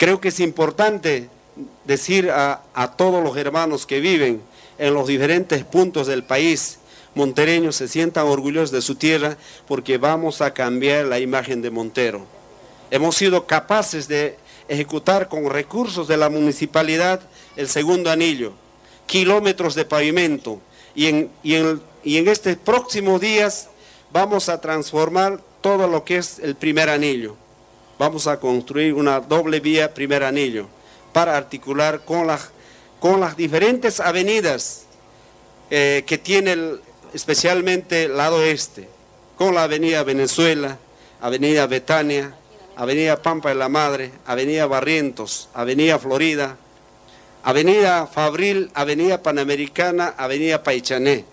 Creo que es importante decir a, todos los hermanos que viven en los diferentes puntos del país, montereños se sientan orgullosos de su tierra porque vamos a cambiar la imagen de Montero. Hemos sido capaces de ejecutar con recursos de la municipalidad el segundo anillo, kilómetros de pavimento y en, y en, y en estos próximos días vamos a transformar todo lo que es el primer anillo. Vamos a construir una doble vía primer anillo para articular con las, con las diferentes avenidas eh, que tiene especialmente el lado este, con la avenida Venezuela, avenida Betania, avenida Pampa de la Madre, avenida Barrientos, avenida Florida, avenida Fabril, avenida Panamericana, avenida Paichané,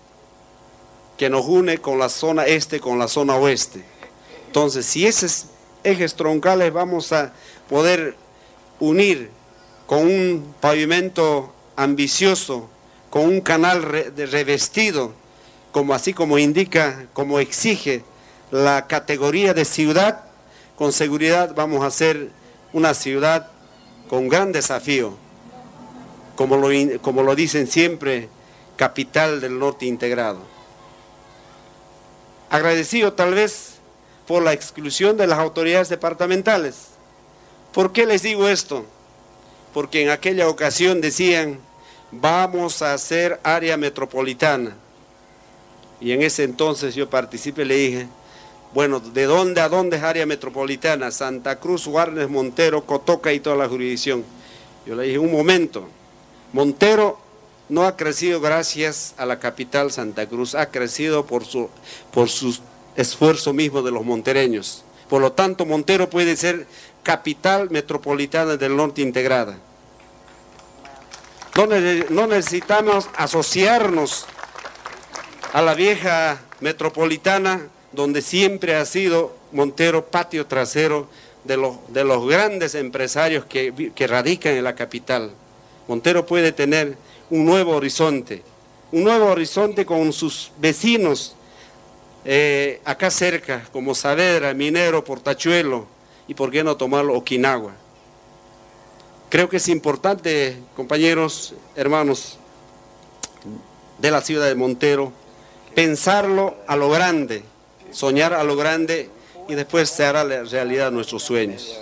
que nos une con la zona este, con la zona oeste. Entonces, si esos ejes troncales vamos a poder unir con un pavimento ambicioso, con un canal revestido, como así como indica, como exige la categoría de ciudad, con seguridad vamos a ser una ciudad con gran desafío, como lo, dicen siempre, capital del norte integrado. Agradecido tal vez por la exclusión de las autoridades departamentales. ¿Por qué les digo esto? Porque en aquella ocasión decían, vamos a hacer área metropolitana. Y en ese entonces yo participé y le dije, bueno, ¿de dónde a dónde es área metropolitana? Santa Cruz, Guarnes, Montero, Cotoca y toda la jurisdicción. Yo le dije, un momento, Montero no ha crecido gracias a la capital Santa Cruz, ha crecido por su, por su esfuerzo mismo de los montereños. Por lo tanto, Montero puede ser capital metropolitana del norte integrada. No, necesitamos asociarnos a la vieja metropolitana donde siempre ha sido Montero patio trasero de los, de los grandes empresarios que, que radican en la capital. Montero puede tener un nuevo horizonte, un nuevo horizonte con sus vecinos eh, acá cerca, como Saavedra, Minero, Portachuelo y por qué no tomarlo Okinawa. Creo que es importante, compañeros, hermanos de la ciudad de Montero, pensarlo a lo grande, soñar a lo grande y después se hará realidad nuestros sueños.